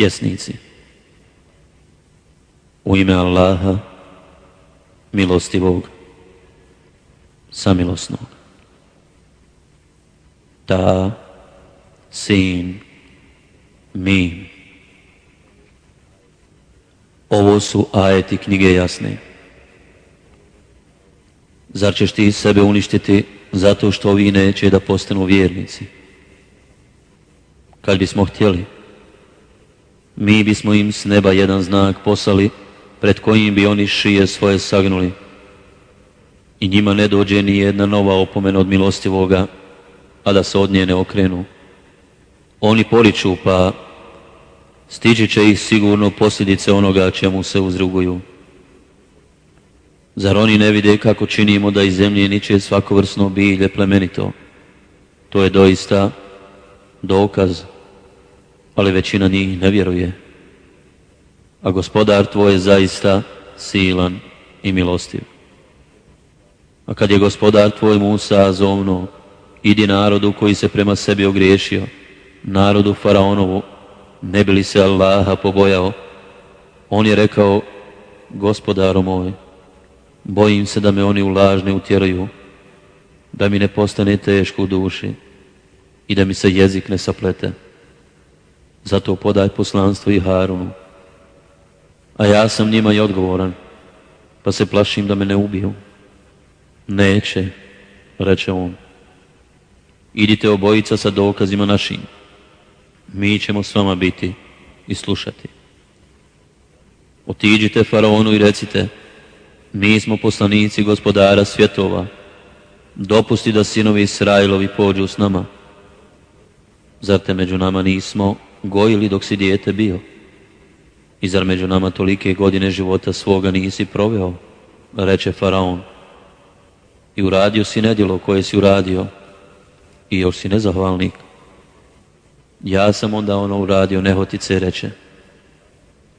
Pjesnici U ime Allaha, milostivog, samilosnog. Ta, sin, mi. Ovo su ajeti knjige jasne. Zar ćeš ti sebe uništiti zato što ovi neće da postanu vjernici? Kad bismo htjeli, mi bismo im s neba jedan znak poslali pred kojim bi oni šije svoje sagnuli i njima ne dođe ni jedna nova opomena od milostivoga, a da se od nje ne okrenu. Oni poriču, pa stići će ih sigurno posljedice onoga čemu se uzruguju. Zar oni ne vide kako činimo da iz zemlje niče svakovrsno bilje plemenito? To je doista dokaz, ali većina njih ne vjeruje. A gospodar tvoj je zaista silan i milostiv. A kad je gospodar tvoj Musa zovno, idi narodu koji se prema sebi ogriješio, narodu faraonovu, ne bi li se Allaha pobojao, on je rekao, gospodaru moj, bojim se da me oni u lažne utjeraju, da mi ne postane teško u duši i da mi se jezik ne saplete. Zato podaj poslanstvo i Harunu. A ja sam njima i odgovoran, pa se plašim da me ne ubiju. Neće, reče on. Idite obojica sa dokazima našim. Mi ćemo s vama biti i slušati. Otiđite faraonu i recite, mi smo poslanici gospodara svjetova. Dopusti da sinovi Israilovi pođu s nama. Zar te među nama nismo gojili dok si dijete bio? I zar među nama tolike godine života svoga nisi proveo? Reče faraon. I uradio si nedjelo koje si uradio i još si nezahvalnik. Ja sam onda ono uradio nehotice reče.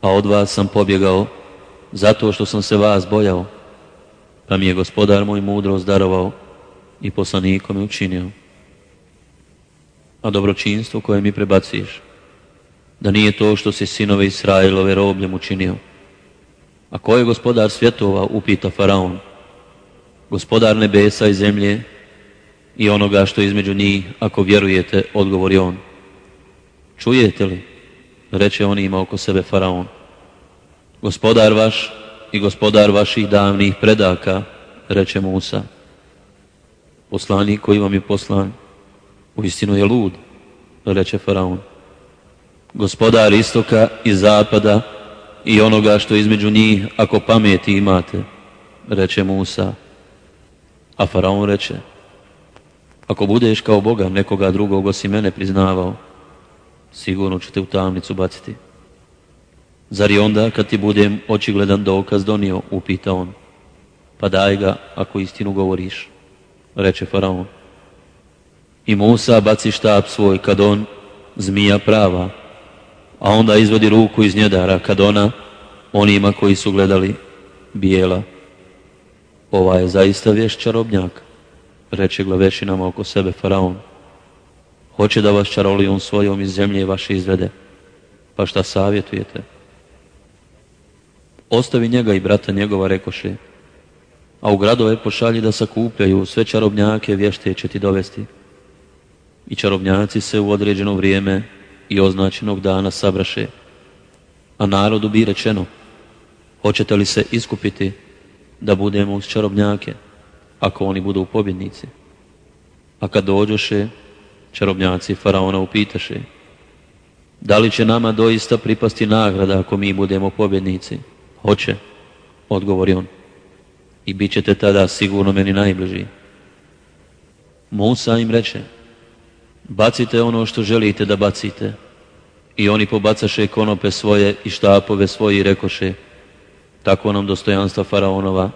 A od vas sam pobjegao zato što sam se vas bojao. Pa mi je gospodar moj mudro zdarovao i poslanikom je učinio. A dobročinstvo koje mi prebaciš, da nije to što si sinove Israilove robljem učinio. A ko je gospodar svjetova, upita Faraon. Gospodar nebesa i zemlje i onoga što je između njih, ako vjerujete, odgovori on. Čujete li? Reče on ima oko sebe Faraon. Gospodar vaš i gospodar vaših davnih predaka, reče Musa. Poslanik koji vam je poslan, u istinu je lud, reče Faraon. Gospodar istoka i zapada i onoga što između njih, ako pameti imate, reče Musa. A Faraon reče, ako budeš kao Boga nekoga drugog osim mene priznavao, sigurno ću te u tamnicu baciti. Zar je onda kad ti budem očigledan dokaz donio, upita on. Pa daj ga ako istinu govoriš, reče Faraon. I Musa baci štab svoj kad on, zmija prava, a onda izvodi ruku iz njedara kad ona, onima koji su gledali, bijela. Ova je zaista vješt čarobnjak, reče glavešinama oko sebe Faraon. Hoće da vas čarolijom svojom iz zemlje vaše izvede. Pa šta savjetujete? Ostavi njega i brata njegova, rekoše. A u gradove pošalji da sakupljaju sve čarobnjake vješte će ti dovesti. I čarobnjaci se u određeno vrijeme i označenog dana sabraše. A narodu bi rečeno, hoćete li se iskupiti da budemo uz čarobnjake, ako oni budu pobjednici? A kad dođoše, čarobnjaci faraona upitaše, da li će nama doista pripasti nagrada ako mi budemo pobjednici? Hoće, odgovori on. I bit ćete tada sigurno meni najbliži. Musa im reče, bacite ono što želite da bacite. I oni pobacaše konope svoje i štapove svoje i rekoše, tako nam dostojanstva faraonova,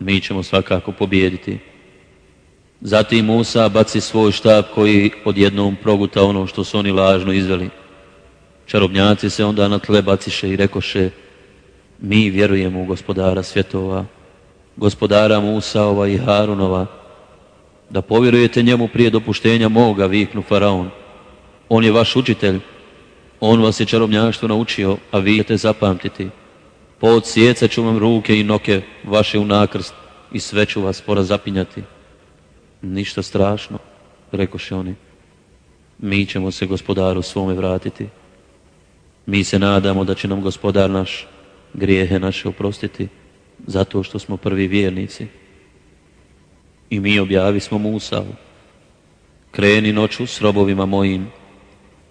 mi ćemo svakako pobijediti. Zatim Musa baci svoj štab koji odjednom proguta ono što su oni lažno izveli. Čarobnjaci se onda na tle baciše i rekoše, mi vjerujemo u gospodara svjetova, gospodara Musaova i Harunova, da povjerujete njemu prije dopuštenja moga, viknu Faraon. On je vaš učitelj, On vas je čarobnjaštvo naučio, a vi ćete zapamtiti. Pod sjeca ću vam ruke i noke vaše u nakrst i sve ću vas porazapinjati. Ništa strašno, rekoše oni. Mi ćemo se gospodaru svome vratiti. Mi se nadamo da će nam gospodar naš grijehe naše oprostiti zato što smo prvi vjernici. I mi objavi smo Musavu. Kreni noću s robovima mojim,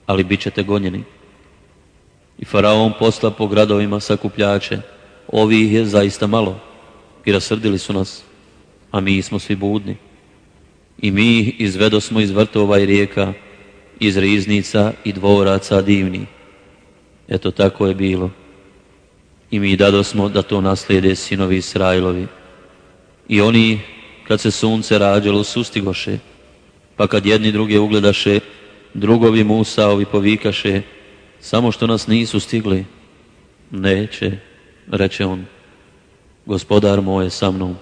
ali bit ćete gonjeni. I faraon posla po gradovima sakupljače. Ovih je zaista malo i rasrdili su nas, a mi smo svi budni. I mi izvedo smo iz vrtova i rijeka, iz riznica i dvoraca divni. Eto tako je bilo. I mi dado smo da to naslijede sinovi Israilovi. I oni, kad se sunce rađalo, sustigoše, pa kad jedni druge ugledaše, drugovi Musaovi povikaše, samo što nas nisu stigli. Neće, reče on, gospodar moj je sa mnom,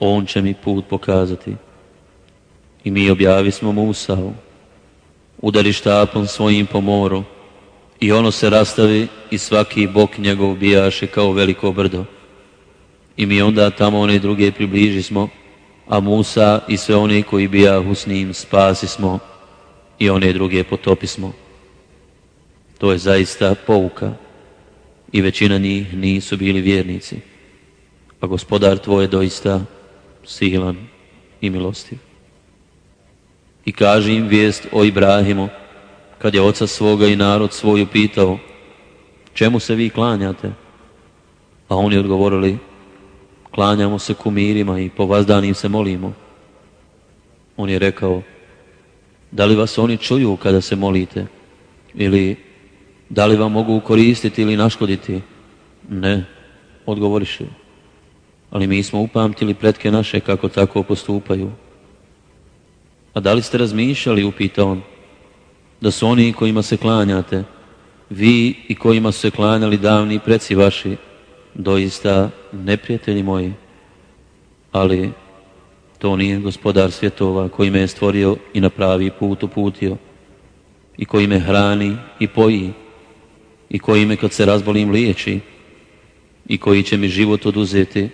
on će mi put pokazati. I mi objavi smo Musao, udari štapom svojim po moru, i ono se rastavi i svaki bok njegov bijaše kao veliko brdo. I mi onda tamo one druge približi smo, a Musa i sve oni koji bijahu s njim spasi smo i one druge potopi smo. To je zaista pouka i većina njih nisu bili vjernici. A gospodar tvoj je doista silan i milostiv. I kaži im vijest o Ibrahimu, kad je oca svoga i narod svoju pitao, čemu se vi klanjate? A oni odgovorili, klanjamo se kumirima i po vazdanim se molimo. On je rekao, da li vas oni čuju kada se molite? Ili da li vam mogu koristiti ili naškoditi? Ne, odgovoriše. Ali mi smo upamtili pretke naše kako tako postupaju. A da li ste razmišljali, upita on, da su oni kojima se klanjate, vi i kojima su se klanjali davni preci vaši, doista neprijatelji moji. Ali to nije gospodar svjetova koji me je stvorio i na pravi put uputio i koji me hrani i poji i koji me kad se razbolim liječi i koji će mi život oduzeti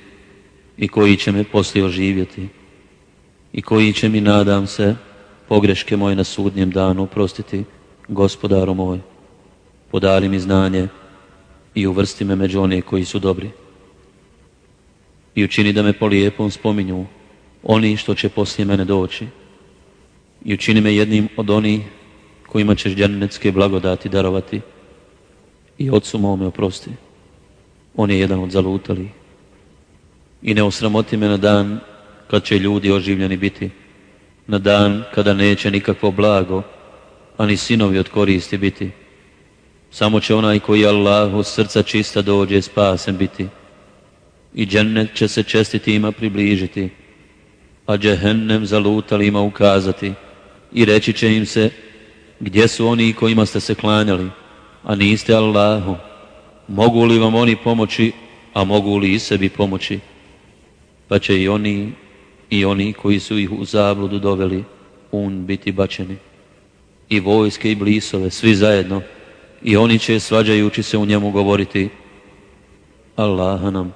i koji će me poslije oživjeti i koji će mi, nadam se, pogreške moje na sudnjem danu oprostiti, gospodaru moj, podari mi znanje i uvrsti me među one koji su dobri. I učini da me po lijepom spominju oni što će poslije mene doći. I učini me jednim od onih kojima ćeš džennetske blagodati darovati. I ocu mome oprosti. On je jedan od zalutali. I ne osramoti me na dan kad će ljudi oživljeni biti na dan kada neće nikakvo blago, ani sinovi od koristi biti. Samo će onaj koji Allah od srca čista dođe spasen biti. I džennet će se čestitima približiti, a džehennem zalutalima ukazati i reći će im se gdje su oni kojima ste se klanjali, a niste Allahu. Mogu li vam oni pomoći, a mogu li i sebi pomoći? Pa će i oni i oni koji su ih u zabludu doveli un biti bačeni. I vojske i blisove, svi zajedno. I oni će svađajući se u njemu govoriti Allaha nam,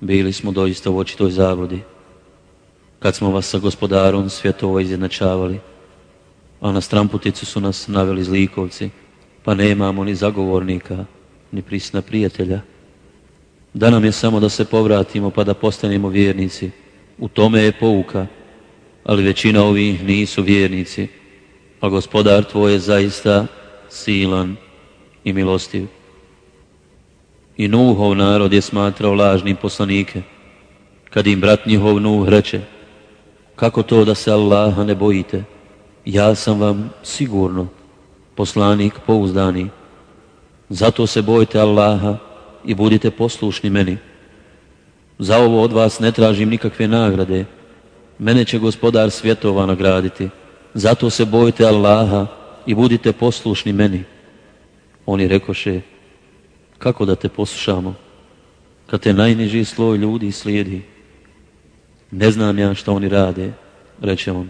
bili smo doista u očitoj zabludi. Kad smo vas sa gospodarom svjetova izjednačavali, a na stramputicu su nas naveli zlikovci, pa nemamo ni zagovornika, ni prisna prijatelja. Da nam je samo da se povratimo pa da postanemo vjernici, u tome je pouka, ali većina ovih nisu vjernici, a gospodar tvoj je zaista silan i milostiv. I Nuhov narod je smatrao lažnim poslanike, kad im brat njihov Nuh reče, kako to da se Allaha ne bojite, ja sam vam sigurno poslanik pouzdani, zato se bojite Allaha i budite poslušni meni. Za ovo od vas ne tražim nikakve nagrade. Mene će gospodar svjetova nagraditi. Zato se bojite Allaha i budite poslušni meni. Oni rekoše, kako da te poslušamo, kad te najniži sloj ljudi slijedi. Ne znam ja što oni rade, reče on.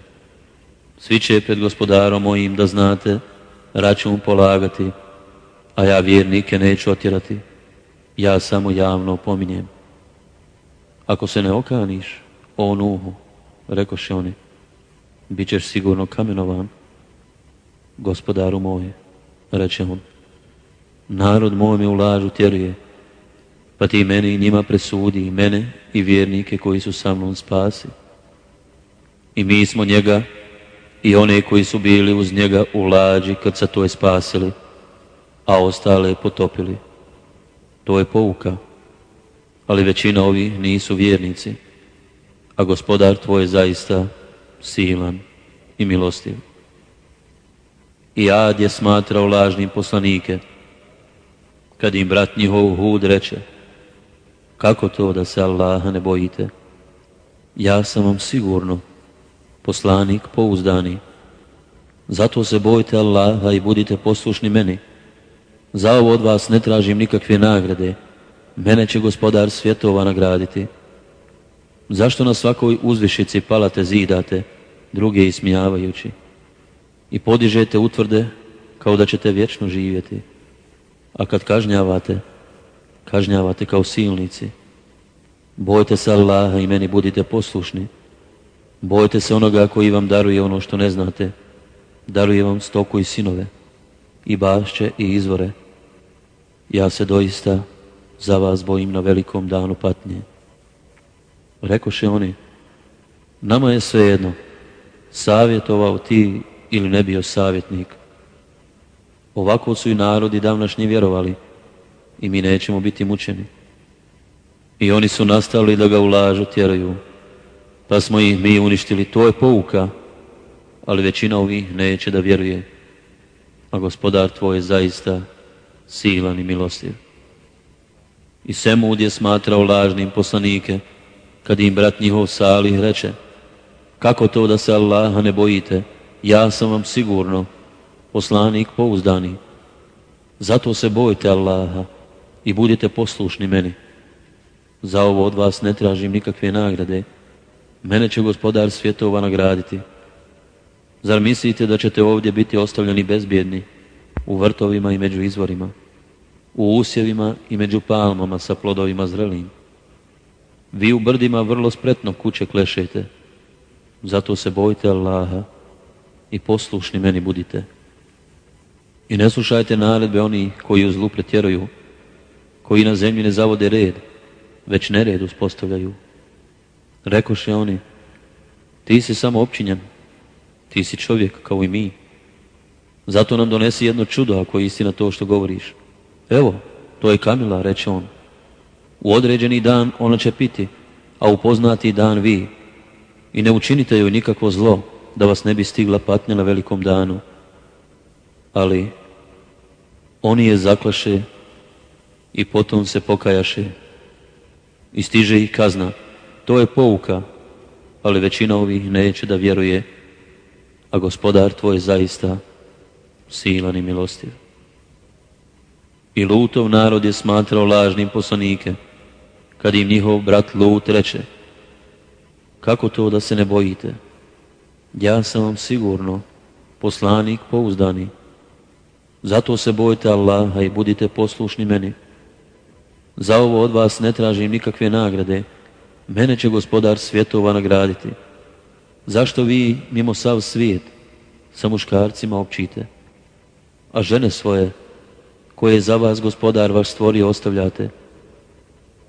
Svi će pred gospodarom mojim da znate, račun polagati, a ja vjernike neću otjerati, ja samo javno pominjem. Ako se ne okaniš, o Nuhu, rekoše oni, bit ćeš sigurno kamenovan. Gospodaru moje, reče on, narod moj me u lažu tjeruje, pa ti meni i njima presudi, i mene i vjernike koji su sa mnom spasi. I mi smo njega i one koji su bili uz njega u lađi kad se to je spasili, a ostale potopili. To je pouka, ali većina ovih nisu vjernici, a gospodar tvoj je zaista silan i milostiv. I Ad je smatrao lažnim poslanike, kad im brat njihov Hud reče, kako to da se Allaha ne bojite? Ja sam vam sigurno poslanik pouzdani. Zato se bojite Allaha i budite poslušni meni. Za ovo od vas ne tražim nikakve nagrade. Mene će gospodar svjetova nagraditi. Zašto na svakoj uzvišici palate zidate, druge ismijavajući? I podižete utvrde kao da ćete vječno živjeti. A kad kažnjavate, kažnjavate kao silnici. Bojte se Allaha i meni budite poslušni. Bojte se onoga koji vam daruje ono što ne znate. Daruje vam stoku i sinove, i bašće i izvore. Ja se doista za vas bojim na velikom danu patnje. Rekoše oni, nama je svejedno, savjetovao ti ili ne bio savjetnik. Ovako su i narodi davnašnji vjerovali i mi nećemo biti mučeni. I oni su nastali da ga ulažu tjeraju, pa smo ih mi uništili. To je pouka, ali većina ovih neće da vjeruje. A gospodar tvoj je zaista silan i milostiv. I Semud je smatrao lažnim poslanike, kad im brat njihov Salih reče, kako to da se Allaha ne bojite, ja sam vam sigurno poslanik pouzdani. Zato se bojite Allaha i budite poslušni meni. Za ovo od vas ne tražim nikakve nagrade. Mene će gospodar svjetova nagraditi. Zar mislite da ćete ovdje biti ostavljeni bezbjedni u vrtovima i među izvorima, u usjevima i među palmama sa plodovima zrelim? Vi u brdima vrlo spretno kuće klešete, zato se bojite Allaha i poslušni meni budite. I ne slušajte naredbe oni koji u zlu pretjeruju, koji na zemlji ne zavode red, već nered uspostavljaju. Rekoše oni, ti si samo općinjan, ti si čovjek kao i mi. Zato nam donesi jedno čudo ako je istina to što govoriš. Evo, to je Kamila, reče on. U određeni dan ona će piti, a u poznati dan vi. I ne učinite joj nikakvo zlo, da vas ne bi stigla patnja na velikom danu. Ali oni je zaklaše i potom se pokajaše i stiže ih kazna. To je pouka, ali većina ovih neće da vjeruje, a gospodar tvoj je zaista silan i milostiv. I Lutov narod je smatrao lažnim poslanike, kad im njihov brat Lut reče, kako to da se ne bojite? Ja sam vam sigurno poslanik pouzdani. Zato se bojite Allaha i budite poslušni meni. Za ovo od vas ne tražim nikakve nagrade. Mene će gospodar svjetova nagraditi. Zašto vi mimo sav svijet sa muškarcima općite? A žene svoje koje je za vas gospodar vaš stvorio ostavljate?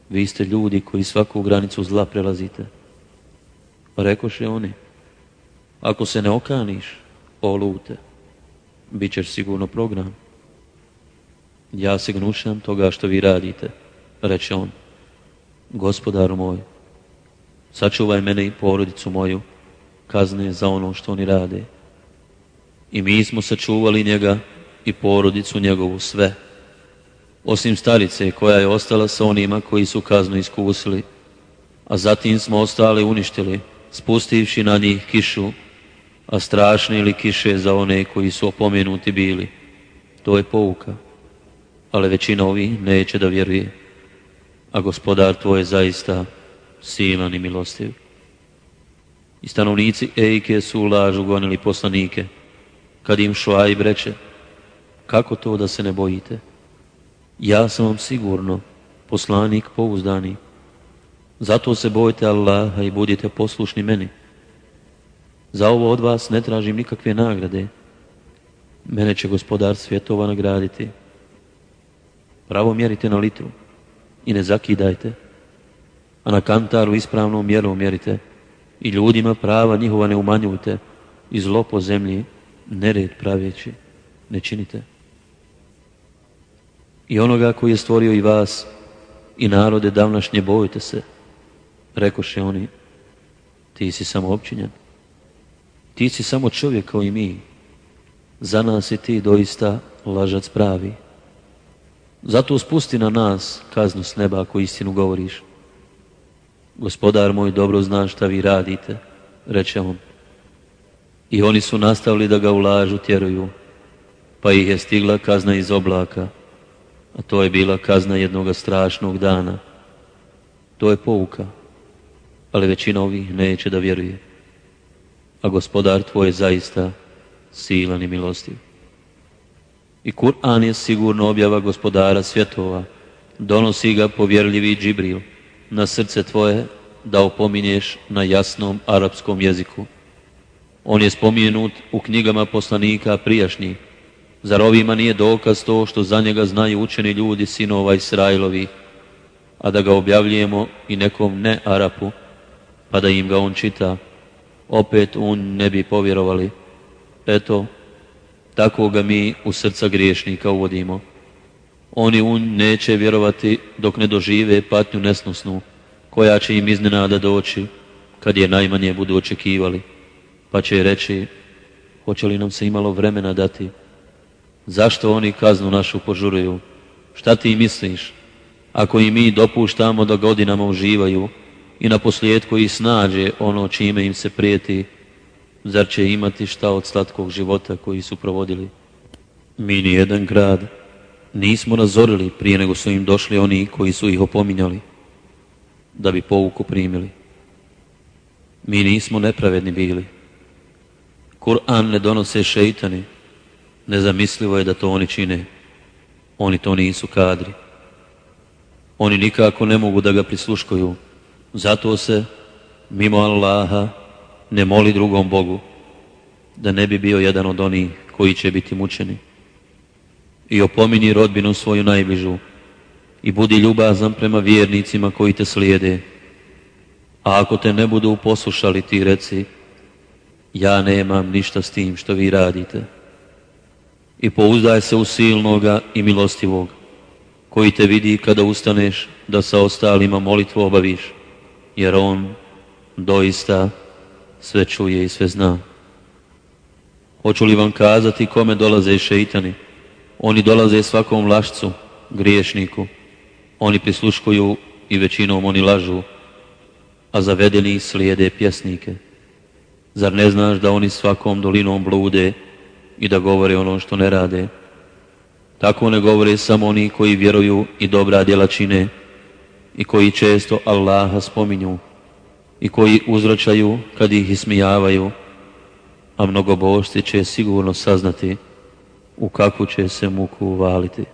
Vi ste ljudi koji svaku granicu zla prelazite. Rekoše oni, ako se ne okaniš, o lute, bit ćeš sigurno program. Ja se gnušam toga što vi radite reče on, gospodaru moj, sačuvaj mene i porodicu moju kazne za ono što oni rade. I mi smo sačuvali njega i porodicu njegovu sve, osim starice koja je ostala sa onima koji su kaznu iskusili, a zatim smo ostali uništili, spustivši na njih kišu, a strašne ili kiše za one koji su opomenuti bili. To je pouka, ali većina ovih neće da vjeruje a gospodar tvoj je zaista silan i milostiv. I stanovnici Ejke su u lažu gonili poslanike, kad im Šuajb reče, kako to da se ne bojite? Ja sam vam sigurno poslanik pouzdani. Zato se bojite Allaha i budite poslušni meni. Za ovo od vas ne tražim nikakve nagrade. Mene će gospodar svjetova nagraditi. Pravo mjerite na litru i ne zakidajte, a na kantaru ispravnom mjerom mjerite i ljudima prava njihova ne umanjujte i zlo po zemlji nered praveći ne činite. I onoga koji je stvorio i vas i narode davnašnje bojite se, rekoše oni, ti si samo općinjan. Ti si samo čovjek kao i mi. Za nas i ti doista lažac pravi. Zato spusti na nas kaznu s neba ako istinu govoriš. Gospodar moj dobro zna šta vi radite, reče on. I oni su nastavili da ga ulažu tjeruju, pa ih je stigla kazna iz oblaka, a to je bila kazna jednoga strašnog dana. To je pouka, ali većina ovih neće da vjeruje. A gospodar tvoj je zaista silan i milostiv. I Kur'an je sigurno objava gospodara svjetova. Donosi ga povjerljivi Džibril na srce tvoje da opominješ na jasnom arapskom jeziku. On je spomenut u knjigama poslanika prijašnjih. Zar ovima nije dokaz to što za njega znaju učeni ljudi sinova Israilovi, a da ga objavljujemo i nekom ne Arapu, pa da im ga on čita, opet on ne bi povjerovali. Eto, tako ga mi u srca griješnika uvodimo. Oni un neće vjerovati dok ne dožive patnju nesnosnu, koja će im iznenada doći, kad je najmanje budu očekivali. Pa će reći, hoće li nam se imalo vremena dati? Zašto oni kaznu našu požuruju? Šta ti misliš? Ako i mi dopuštamo da godinama uživaju i na posljedku ih snađe ono čime im se prijeti, Zar će imati šta od slatkog života koji su provodili? Mi ni jedan grad nismo razorili prije nego su im došli oni koji su ih opominjali da bi pouku primili. Mi nismo nepravedni bili. Kur'an ne donose šeitani. Nezamislivo je da to oni čine. Oni to nisu kadri. Oni nikako ne mogu da ga prisluškuju. Zato se, mimo Allaha, ne moli drugom Bogu, da ne bi bio jedan od onih koji će biti mučeni. I opomini rodbinu svoju najbližu i budi ljubazan prema vjernicima koji te slijede. A ako te ne budu poslušali ti reci, ja nemam ništa s tim što vi radite. I pouzdaj se u silnoga i milostivog, koji te vidi kada ustaneš da sa ostalima molitvu obaviš, jer on doista sve čuje i sve zna. Hoću li vam kazati kome dolaze šeitani? Oni dolaze svakom lašcu, griješniku. Oni prisluškuju i većinom oni lažu, a zavedeni slijede pjesnike. Zar ne znaš da oni svakom dolinom blude i da govore ono što ne rade? Tako ne govore samo oni koji vjeruju i dobra djela čine i koji često Allaha spominju i koji uzračaju kad ih ismijavaju, a mnogobošci će sigurno saznati u kakvu će se muku uvaliti.